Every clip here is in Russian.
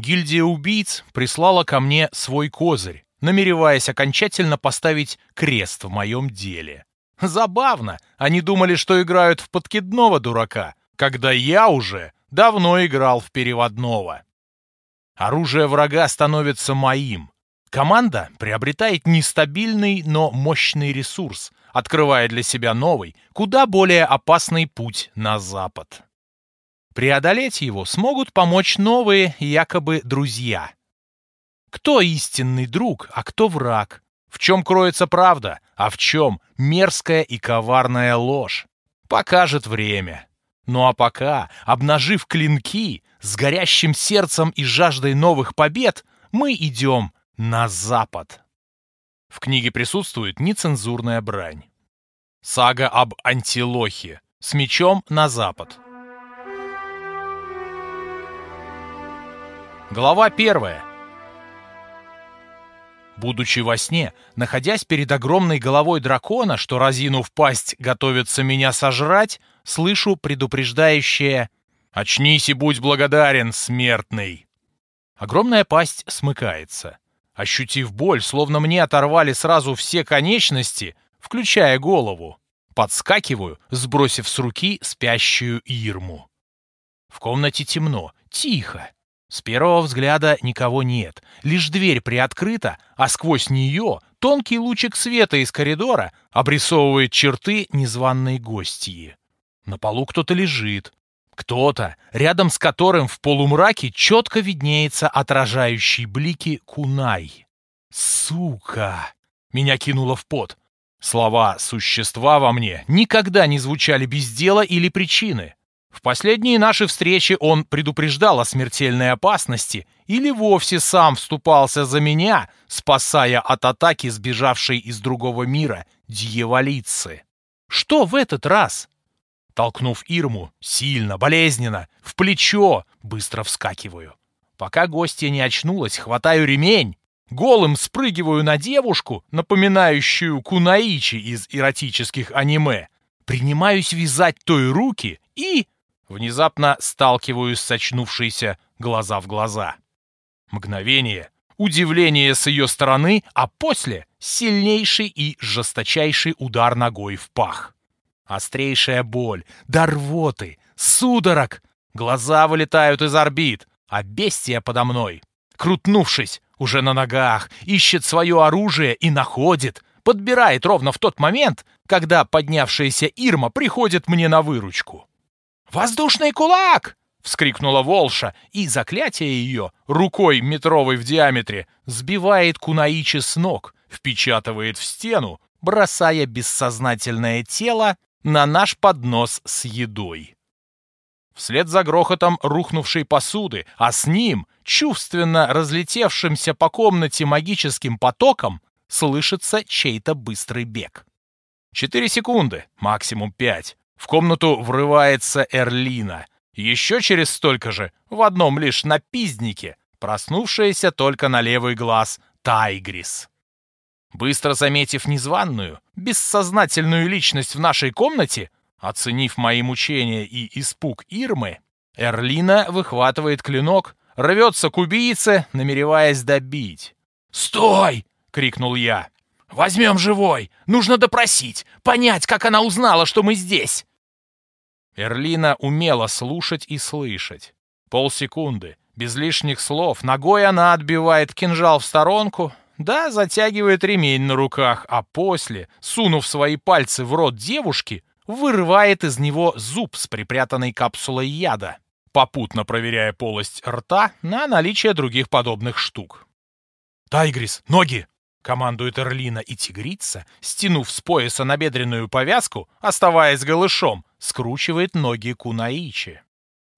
Гильдия убийц прислала ко мне свой козырь, намереваясь окончательно поставить крест в моем деле. Забавно, они думали, что играют в подкидного дурака, когда я уже давно играл в переводного. Оружие врага становится моим. Команда приобретает нестабильный, но мощный ресурс, открывая для себя новый, куда более опасный путь на запад. Преодолеть его смогут помочь новые, якобы, друзья. Кто истинный друг, а кто враг? В чем кроется правда, а в чем мерзкая и коварная ложь? Покажет время. Ну а пока, обнажив клинки, с горящим сердцем и жаждой новых побед, мы идем на запад. В книге присутствует нецензурная брань. Сага об Антилохе. С мечом на запад. Глава первая. Будучи во сне, находясь перед огромной головой дракона, что, разинув пасть, готовится меня сожрать, слышу предупреждающее «Очнись и будь благодарен, смертный!» Огромная пасть смыкается. Ощутив боль, словно мне оторвали сразу все конечности, включая голову, подскакиваю, сбросив с руки спящую Ирму. В комнате темно, тихо. С первого взгляда никого нет, лишь дверь приоткрыта, а сквозь нее тонкий лучик света из коридора обрисовывает черты незваной гостьи. На полу кто-то лежит, кто-то, рядом с которым в полумраке четко виднеется отражающий блики кунай. «Сука!» Меня кинуло в пот. Слова «существа» во мне никогда не звучали без дела или причины. В последние наши встречи он предупреждал о смертельной опасности или вовсе сам вступался за меня, спасая от атаки сбежавшей из другого мира дьяволицы. Что в этот раз? Толкнув Ирму, сильно, болезненно, в плечо, быстро вскакиваю. Пока гостья не очнулась, хватаю ремень, голым спрыгиваю на девушку, напоминающую кунаичи из эротических аниме, принимаюсь вязать той руки и Внезапно сталкиваюсь с очнувшейся глаза в глаза. Мгновение, удивление с ее стороны, а после сильнейший и жесточайший удар ногой в пах. Острейшая боль, до рвоты, судорог. Глаза вылетают из орбит, а бестия подо мной, крутнувшись, уже на ногах, ищет свое оружие и находит, подбирает ровно в тот момент, когда поднявшаяся Ирма приходит мне на выручку. «Воздушный кулак!» — вскрикнула Волша, и заклятие ее, рукой метровой в диаметре, сбивает Кунаичи с ног, впечатывает в стену, бросая бессознательное тело на наш поднос с едой. Вслед за грохотом рухнувшей посуды, а с ним, чувственно разлетевшимся по комнате магическим потоком, слышится чей-то быстрый бег. Четыре секунды, максимум пять. В комнату врывается Эрлина. Еще через столько же, в одном лишь напизднике, проснувшаяся только на левый глаз Тайгрис. Быстро заметив незваную, бессознательную личность в нашей комнате, оценив мои мучения и испуг Ирмы, Эрлина выхватывает клинок, рвется к убийце, намереваясь добить. «Стой!» — крикнул я. «Возьмем живой! Нужно допросить, понять, как она узнала, что мы здесь!» Эрлина умела слушать и слышать. Полсекунды, без лишних слов, ногой она отбивает кинжал в сторонку, да, затягивает ремень на руках, а после, сунув свои пальцы в рот девушки, вырывает из него зуб с припрятанной капсулой яда, попутно проверяя полость рта на наличие других подобных штук. «Тайгрис, ноги!» — командует Эрлина, и тигрица, стянув с пояса набедренную повязку, оставаясь голышом, скручивает ноги Кунаичи.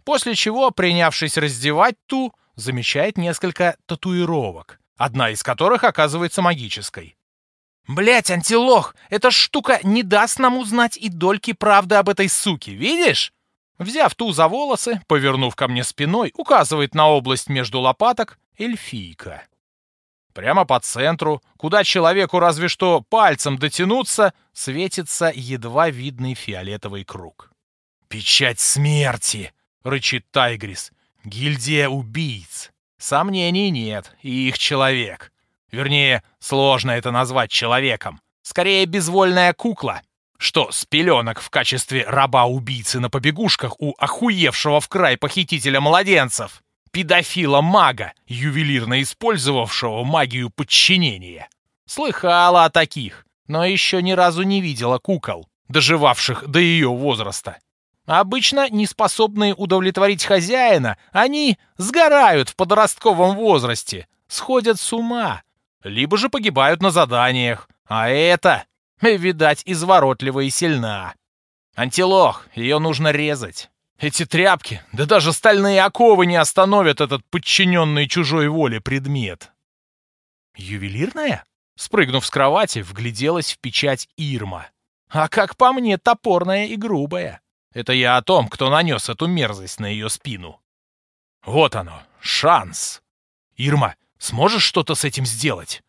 После чего, принявшись раздевать ту, замечает несколько татуировок, одна из которых оказывается магической. Блять, антилох, эта штука не даст нам узнать и дольки правды об этой суке, видишь?» Взяв ту за волосы, повернув ко мне спиной, указывает на область между лопаток эльфийка. Прямо по центру, куда человеку разве что пальцем дотянуться, светится едва видный фиолетовый круг. «Печать смерти!» — рычит Тайгрис. «Гильдия убийц! Сомнений нет, и их человек. Вернее, сложно это назвать человеком. Скорее, безвольная кукла. Что с пеленок в качестве раба-убийцы на побегушках у охуевшего в край похитителя младенцев? Педофила-мага, ювелирно использовавшего магию подчинения. Слыхала о таких, но еще ни разу не видела кукол, доживавших до ее возраста. Обычно неспособные удовлетворить хозяина, они сгорают в подростковом возрасте, сходят с ума, либо же погибают на заданиях. А это, видать, изворотлива и сильна. Антилох, ее нужно резать. Эти тряпки, да даже стальные оковы не остановят этот подчиненный чужой воле предмет. Ювелирная? Спрыгнув с кровати, вгляделась в печать Ирма. А как по мне, топорная и грубая. Это я о том, кто нанес эту мерзость на ее спину. Вот оно, шанс. Ирма, сможешь что-то с этим сделать?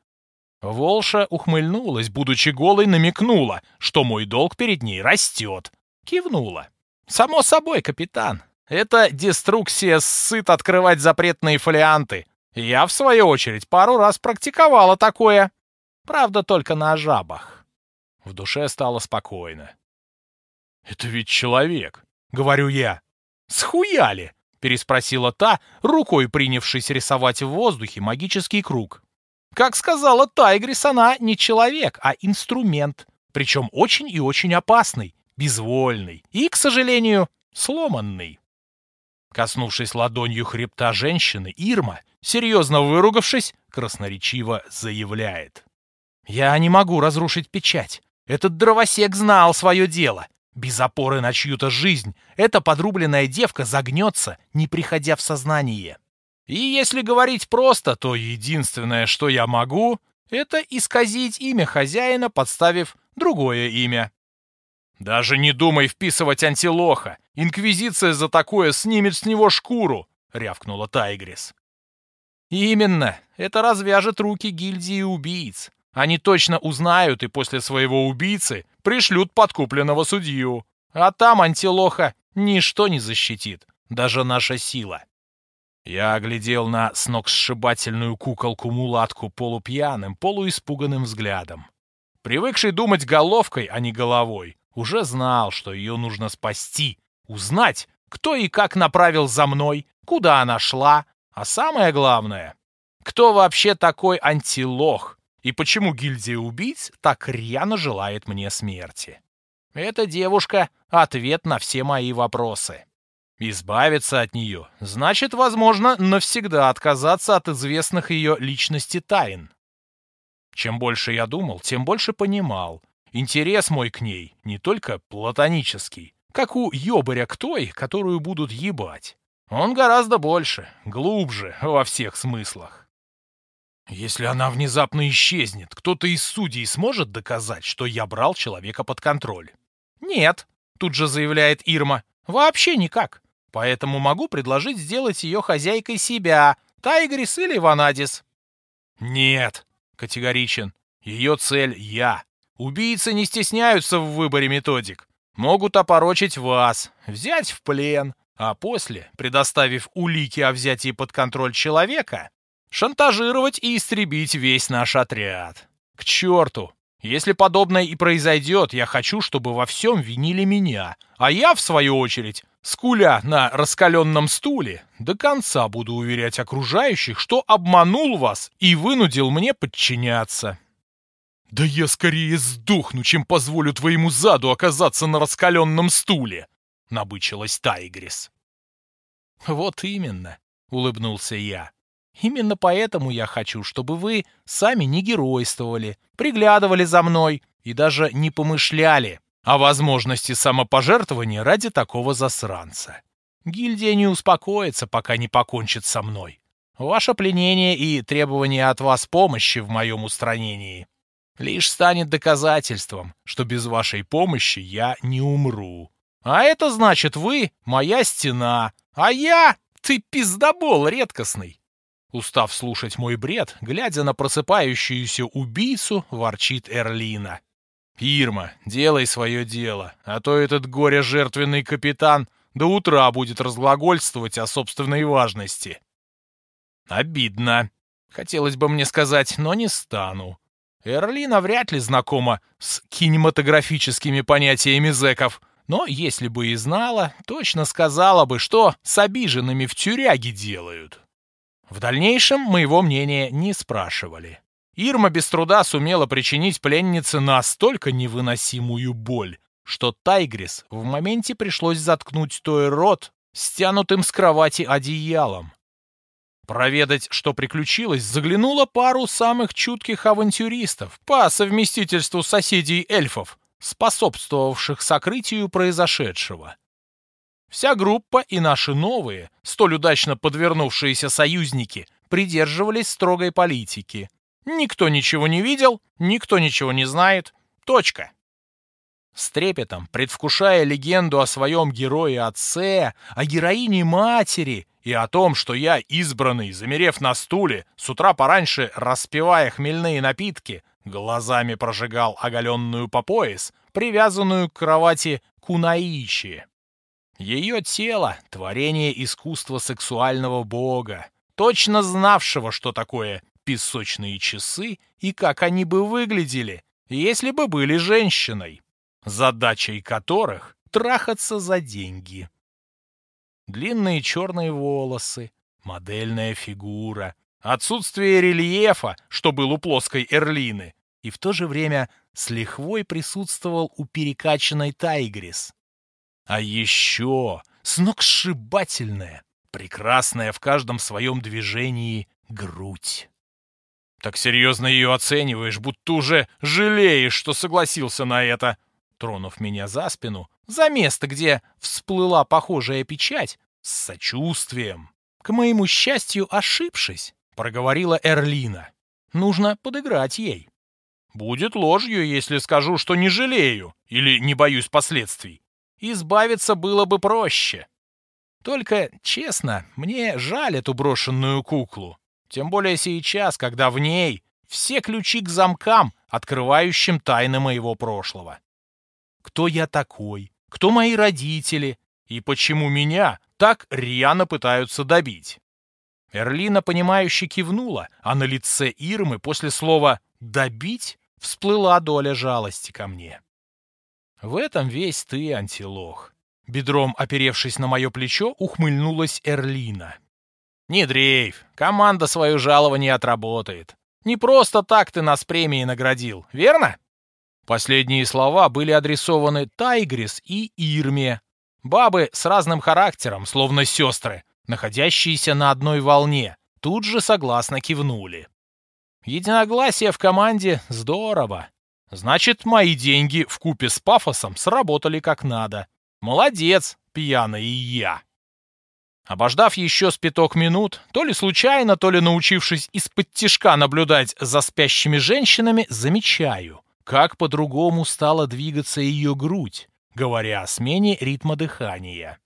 Волша ухмыльнулась, будучи голой, намекнула, что мой долг перед ней растет. Кивнула. Само собой, капитан. Это деструксия сыт открывать запретные фолианты. Я, в свою очередь, пару раз практиковала такое. Правда, только на жабах. В душе стало спокойно. «Это ведь человек», — говорю я. «Схуяли?» — переспросила та, рукой принявшись рисовать в воздухе магический круг. Как сказала Тайгрис, она не человек, а инструмент, причем очень и очень опасный, безвольный и, к сожалению, сломанный. Коснувшись ладонью хребта женщины, Ирма, серьезно выругавшись, красноречиво заявляет. «Я не могу разрушить печать. Этот дровосек знал свое дело. Без опоры на чью-то жизнь эта подрубленная девка загнется, не приходя в сознание. И если говорить просто, то единственное, что я могу, это исказить имя хозяина, подставив другое имя. Даже не думай вписывать антилоха. Инквизиция за такое снимет с него шкуру, рявкнула Тайгрис. Именно, это развяжет руки гильдии убийц. Они точно узнают и после своего убийцы пришлют подкупленного судью. А там антилоха ничто не защитит, даже наша сила. Я оглядел на сногсшибательную куколку-мулатку полупьяным, полуиспуганным взглядом. Привыкший думать головкой, а не головой, уже знал, что ее нужно спасти, узнать, кто и как направил за мной, куда она шла, а самое главное, кто вообще такой антилох, и почему гильдия убийц так рьяно желает мне смерти? Эта девушка — ответ на все мои вопросы. Избавиться от нее значит, возможно, навсегда отказаться от известных ее личности тайн. Чем больше я думал, тем больше понимал. Интерес мой к ней не только платонический, как у ёбаря к той, которую будут ебать. Он гораздо больше, глубже во всех смыслах. Если она внезапно исчезнет, кто-то из судей сможет доказать, что я брал человека под контроль? Нет, тут же заявляет Ирма. Вообще никак. Поэтому могу предложить сделать ее хозяйкой себя, Тайгрис или Ванадис. Нет, категоричен. Ее цель — я. Убийцы не стесняются в выборе методик. Могут опорочить вас, взять в плен, а после, предоставив улики о взятии под контроль человека, шантажировать и истребить весь наш отряд. К черту! Если подобное и произойдет, я хочу, чтобы во всем винили меня, а я, в свою очередь, скуля на раскаленном стуле, до конца буду уверять окружающих, что обманул вас и вынудил мне подчиняться. «Да я скорее сдохну, чем позволю твоему заду оказаться на раскаленном стуле!» — набычилась Тайгрис. «Вот именно», — улыбнулся я. Именно поэтому я хочу, чтобы вы сами не геройствовали, приглядывали за мной и даже не помышляли о возможности самопожертвования ради такого засранца. Гильдия не успокоится, пока не покончит со мной. Ваше пленение и требование от вас помощи в моем устранении лишь станет доказательством, что без вашей помощи я не умру. А это значит, вы — моя стена, а я — ты пиздобол редкостный. Устав слушать мой бред, глядя на просыпающуюся убийцу, ворчит Эрлина. «Ирма, делай свое дело, а то этот горе-жертвенный капитан до утра будет разглагольствовать о собственной важности». Обидно. Хотелось бы мне сказать, но не стану. Эрлина вряд ли знакома с кинематографическими понятиями зэков, но если бы и знала, точно сказала бы, что с обиженными в тюряге делают. В дальнейшем моего мнения не спрашивали. Ирма без труда сумела причинить пленнице настолько невыносимую боль, что Тайгрис в моменте пришлось заткнуть той рот, стянутым с кровати одеялом. Проведать, что приключилось, заглянула пару самых чутких авантюристов по совместительству соседей эльфов, способствовавших сокрытию произошедшего. Вся группа и наши новые, столь удачно подвернувшиеся союзники, придерживались строгой политики. Никто ничего не видел, никто ничего не знает. Точка. С трепетом, предвкушая легенду о своем герое-отце, о героине-матери и о том, что я, избранный, замерев на стуле, с утра пораньше распивая хмельные напитки, глазами прожигал оголенную по пояс, привязанную к кровати Кунаичи. Ее тело — творение искусства сексуального бога, точно знавшего, что такое песочные часы и как они бы выглядели, если бы были женщиной задачей которых — трахаться за деньги. Длинные черные волосы, модельная фигура, отсутствие рельефа, что был у плоской Эрлины, и в то же время с лихвой присутствовал у перекачанной Тайгрис. А еще сногсшибательная, прекрасная в каждом своем движении грудь. Так серьезно ее оцениваешь, будто уже жалеешь, что согласился на это тронув меня за спину, за место, где всплыла похожая печать, с сочувствием. К моему счастью, ошибшись, проговорила Эрлина. Нужно подыграть ей. Будет ложью, если скажу, что не жалею или не боюсь последствий. Избавиться было бы проще. Только, честно, мне жаль эту брошенную куклу. Тем более сейчас, когда в ней все ключи к замкам, открывающим тайны моего прошлого кто я такой, кто мои родители и почему меня так рьяно пытаются добить. Эрлина, понимающе кивнула, а на лице Ирмы после слова «добить» всплыла доля жалости ко мне. В этом весь ты, антилох. Бедром оперевшись на мое плечо, ухмыльнулась Эрлина. «Не дрейф, команда свое жалование отработает. Не просто так ты нас премией наградил, верно?» Последние слова были адресованы Тайгрис и Ирме. Бабы с разным характером, словно сестры, находящиеся на одной волне, тут же согласно кивнули. Единогласие в команде здорово. Значит, мои деньги в купе с пафосом сработали как надо. Молодец, пьяный я. Обождав еще с пяток минут, то ли случайно, то ли научившись из-под тишка наблюдать за спящими женщинами, замечаю. Как по-другому стала двигаться ее грудь, говоря о смене ритма дыхания.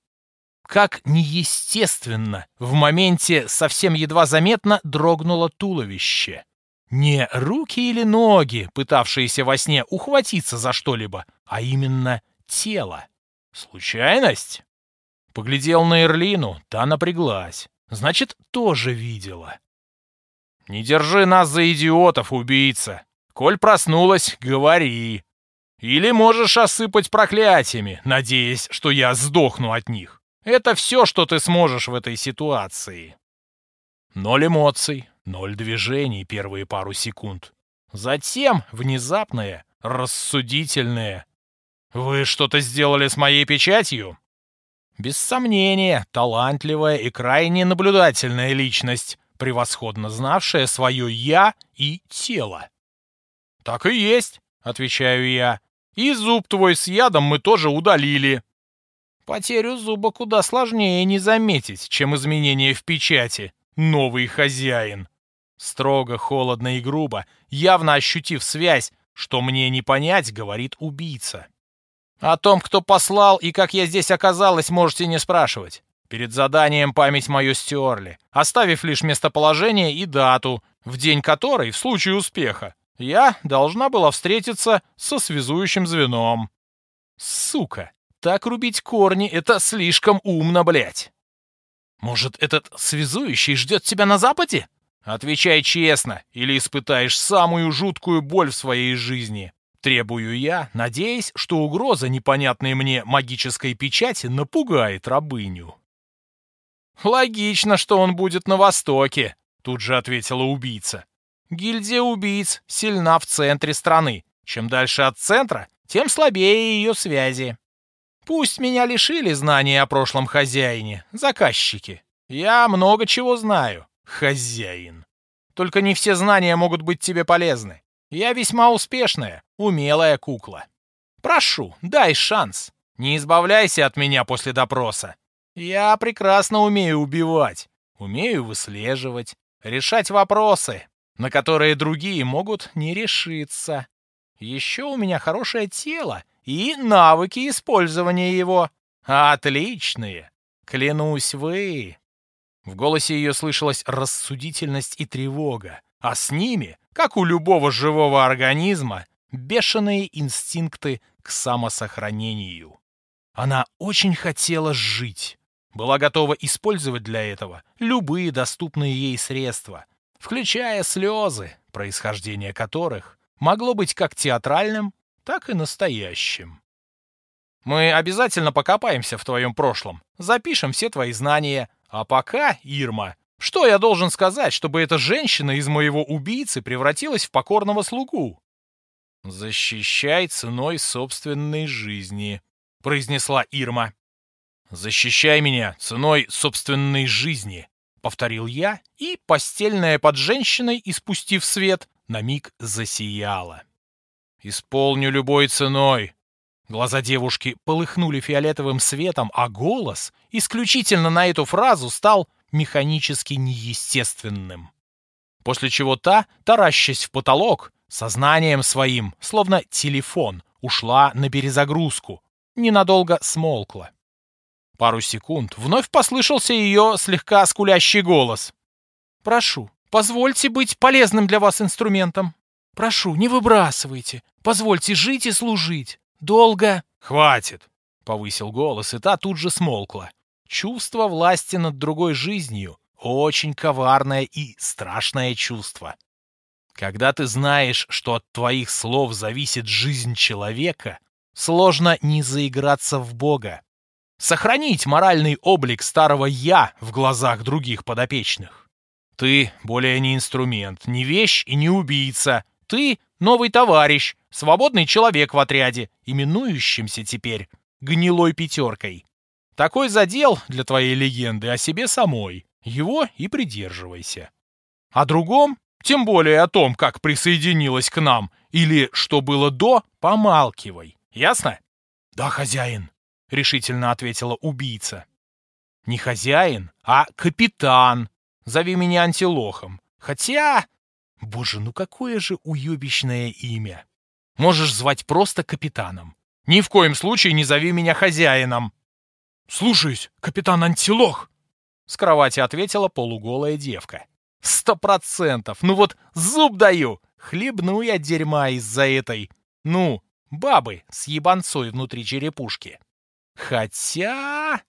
Как неестественно в моменте совсем едва заметно дрогнуло туловище. Не руки или ноги, пытавшиеся во сне ухватиться за что-либо, а именно тело. Случайность? Поглядел на Эрлину, та напряглась. Значит, тоже видела. «Не держи нас за идиотов, убийца!» Коль проснулась, говори. Или можешь осыпать проклятиями, надеясь, что я сдохну от них. Это все, что ты сможешь в этой ситуации. Ноль эмоций, ноль движений первые пару секунд. Затем внезапное, рассудительное. Вы что-то сделали с моей печатью? Без сомнения, талантливая и крайне наблюдательная личность, превосходно знавшая свое «я» и тело. «Так и есть», — отвечаю я. «И зуб твой с ядом мы тоже удалили». Потерю зуба куда сложнее не заметить, чем изменение в печати. Новый хозяин. Строго, холодно и грубо, явно ощутив связь, что мне не понять, говорит убийца. О том, кто послал и как я здесь оказалась, можете не спрашивать. Перед заданием память мою стерли, оставив лишь местоположение и дату, в день которой, в случае успеха, я должна была встретиться со связующим звеном. Сука, так рубить корни — это слишком умно, блядь. Может, этот связующий ждет тебя на западе? Отвечай честно, или испытаешь самую жуткую боль в своей жизни. Требую я, надеясь, что угроза непонятной мне магической печати напугает рабыню. «Логично, что он будет на востоке», — тут же ответила убийца. «Гильдия убийц сильна в центре страны. Чем дальше от центра, тем слабее ее связи. Пусть меня лишили знания о прошлом хозяине, заказчики. Я много чего знаю, хозяин. Только не все знания могут быть тебе полезны. Я весьма успешная, умелая кукла. Прошу, дай шанс. Не избавляйся от меня после допроса. Я прекрасно умею убивать, умею выслеживать, решать вопросы, на которые другие могут не решиться. Еще у меня хорошее тело и навыки использования его. Отличные! Клянусь вы!» В голосе ее слышалась рассудительность и тревога, а с ними, как у любого живого организма, бешеные инстинкты к самосохранению. Она очень хотела жить была готова использовать для этого любые доступные ей средства, включая слезы, происхождение которых могло быть как театральным, так и настоящим. Мы обязательно покопаемся в твоем прошлом, запишем все твои знания, а пока, Ирма, что я должен сказать, чтобы эта женщина из моего убийцы превратилась в покорного слугу? «Защищай ценой собственной жизни», — произнесла Ирма. «Защищай меня ценой собственной жизни», — повторил я, и постельная под женщиной, испустив свет, на миг засияла. «Исполню любой ценой». Глаза девушки полыхнули фиолетовым светом, а голос исключительно на эту фразу стал механически неестественным. После чего та, таращась в потолок, сознанием своим, словно телефон, ушла на перезагрузку, ненадолго смолкла. Пару секунд вновь послышался ее слегка скулящий голос. «Прошу, позвольте быть полезным для вас инструментом. Прошу, не выбрасывайте. Позвольте жить и служить. Долго...» «Хватит!» — повысил голос, и та тут же смолкла. Чувство власти над другой жизнью — очень коварное и страшное чувство. Когда ты знаешь, что от твоих слов зависит жизнь человека, сложно не заиграться в Бога сохранить моральный облик старого «я» в глазах других подопечных. Ты более не инструмент, не вещь и не убийца. Ты новый товарищ, свободный человек в отряде, именующимся теперь гнилой пятеркой. Такой задел для твоей легенды о себе самой. Его и придерживайся. О другом, тем более о том, как присоединилась к нам, или что было до, помалкивай. Ясно? Да, хозяин. — решительно ответила убийца. «Не хозяин, а капитан. Зови меня антилохом. Хотя... Боже, ну какое же уебищное имя. Можешь звать просто капитаном. Ни в коем случае не зови меня хозяином». «Слушаюсь, капитан Антилох!» С кровати ответила полуголая девка. «Сто процентов! Ну вот зуб даю! Хлебну я дерьма из-за этой... Ну, бабы с ебанцой внутри черепушки!» Хотя...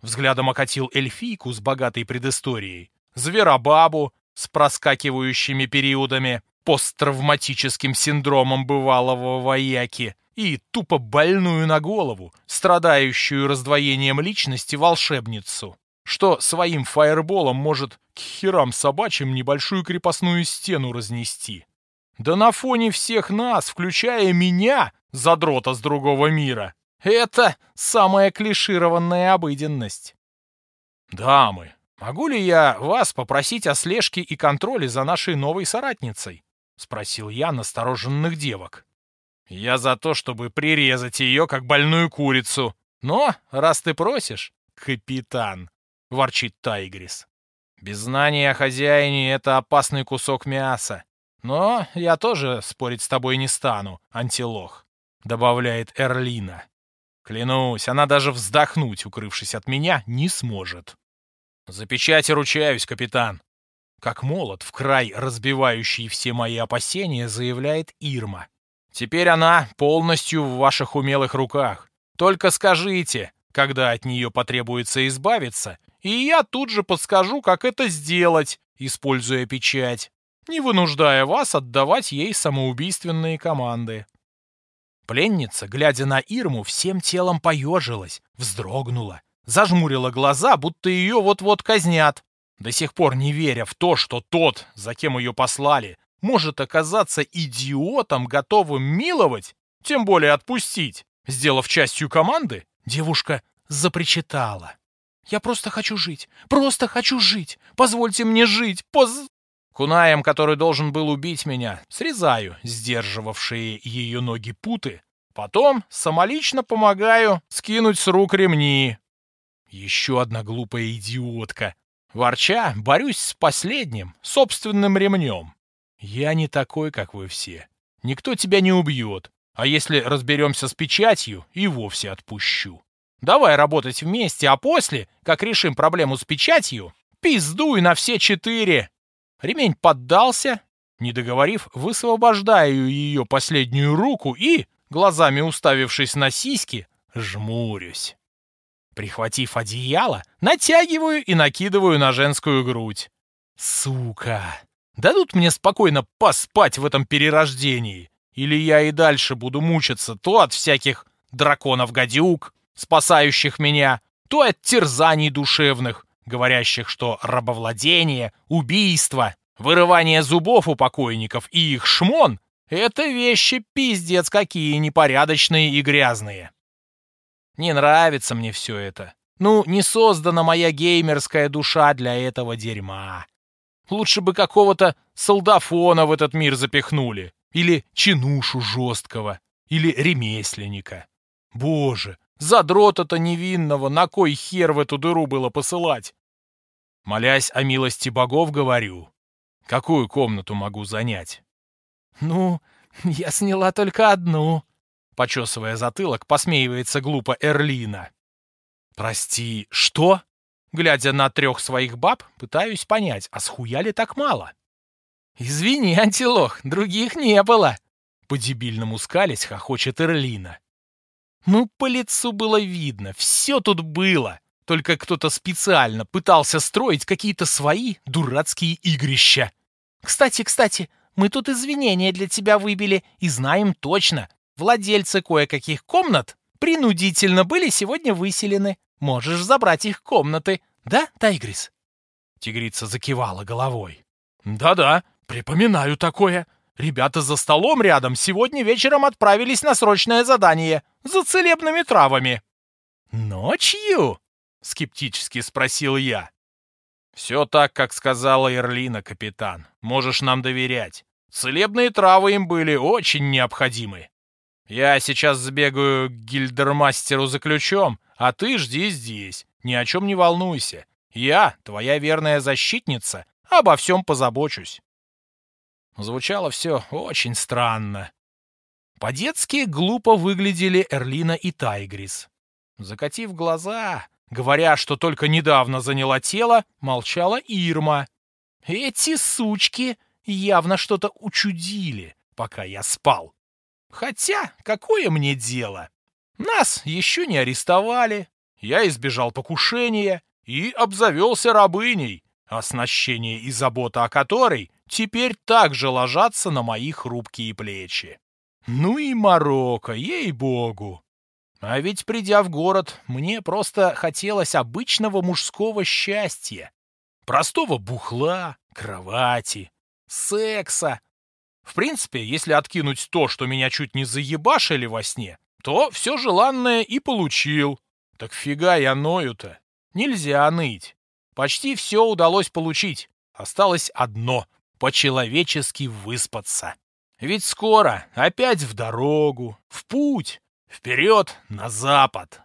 Взглядом окатил эльфийку с богатой предысторией, зверобабу с проскакивающими периодами, посттравматическим синдромом бывалого вояки и тупо больную на голову, страдающую раздвоением личности волшебницу, что своим фаерболом может к херам собачьим небольшую крепостную стену разнести. Да на фоне всех нас, включая меня, задрота с другого мира, это самая клишированная обыденность. Дамы, могу ли я вас попросить о слежке и контроле за нашей новой соратницей? Спросил я настороженных девок. Я за то, чтобы прирезать ее, как больную курицу. Но, раз ты просишь, капитан, ворчит Тайгрис. Без знания о хозяине это опасный кусок мяса. Но я тоже спорить с тобой не стану, антилох, добавляет Эрлина. Клянусь, она даже вздохнуть, укрывшись от меня, не сможет. За печати ручаюсь, капитан. Как молот, в край разбивающий все мои опасения, заявляет Ирма. Теперь она полностью в ваших умелых руках. Только скажите, когда от нее потребуется избавиться, и я тут же подскажу, как это сделать, используя печать, не вынуждая вас отдавать ей самоубийственные команды. Пленница, глядя на Ирму, всем телом поежилась, вздрогнула, зажмурила глаза, будто ее вот-вот казнят, до сих пор не веря в то, что тот, за кем ее послали, может оказаться идиотом, готовым миловать, тем более отпустить. Сделав частью команды, девушка запричитала. «Я просто хочу жить, просто хочу жить, позвольте мне жить, поз...» Кунаем, который должен был убить меня, срезаю сдерживавшие ее ноги путы, потом самолично помогаю скинуть с рук ремни. Еще одна глупая идиотка. Ворча, борюсь с последним, собственным ремнем. Я не такой, как вы все. Никто тебя не убьет, а если разберемся с печатью, и вовсе отпущу. Давай работать вместе, а после, как решим проблему с печатью, пиздуй на все четыре. Ремень поддался. Не договорив, высвобождаю ее последнюю руку и, глазами уставившись на сиськи, жмурюсь. Прихватив одеяло, натягиваю и накидываю на женскую грудь. Сука! Дадут мне спокойно поспать в этом перерождении? Или я и дальше буду мучиться то от всяких драконов-гадюк, спасающих меня, то от терзаний душевных, говорящих, что рабовладение, убийство, вырывание зубов у покойников и их шмон — это вещи пиздец какие непорядочные и грязные. Не нравится мне все это. Ну, не создана моя геймерская душа для этого дерьма. Лучше бы какого-то солдафона в этот мир запихнули. Или чинушу жесткого. Или ремесленника. Боже, Задрота-то невинного, на кой хер в эту дыру было посылать? Молясь о милости богов, говорю. Какую комнату могу занять? Ну, я сняла только одну. Почесывая затылок, посмеивается глупо Эрлина. Прости, что? Глядя на трех своих баб, пытаюсь понять, а схуяли так мало? Извини, антилох, других не было. По-дебильному скались хохочет Эрлина. Ну, по лицу было видно, все тут было. Только кто-то специально пытался строить какие-то свои дурацкие игрища. Кстати, кстати, мы тут извинения для тебя выбили и знаем точно. Владельцы кое-каких комнат принудительно были сегодня выселены. Можешь забрать их комнаты. Да, Тайгрис?» Тигрица закивала головой. «Да-да, припоминаю такое. Ребята за столом рядом сегодня вечером отправились на срочное задание за целебными травами. «Ночью?» — скептически спросил я. «Все так, как сказала Эрлина, капитан. Можешь нам доверять. Целебные травы им были очень необходимы. Я сейчас сбегаю к гильдермастеру за ключом, а ты жди здесь. Ни о чем не волнуйся. Я, твоя верная защитница, обо всем позабочусь». Звучало все очень странно. По-детски глупо выглядели Эрлина и Тайгрис. Закатив глаза, говоря, что только недавно заняла тело, молчала Ирма. Эти сучки явно что-то учудили, пока я спал. Хотя, какое мне дело? Нас еще не арестовали. Я избежал покушения и обзавелся рабыней, оснащение и забота о которой теперь также ложатся на мои хрупкие плечи. Ну и Марокко, ей-богу! А ведь, придя в город, мне просто хотелось обычного мужского счастья. Простого бухла, кровати, секса. В принципе, если откинуть то, что меня чуть не заебашили во сне, то все желанное и получил. Так фига я ною-то? Нельзя ныть. Почти все удалось получить. Осталось одно по-человечески выспаться. Ведь скоро опять в дорогу, в путь, вперед на запад.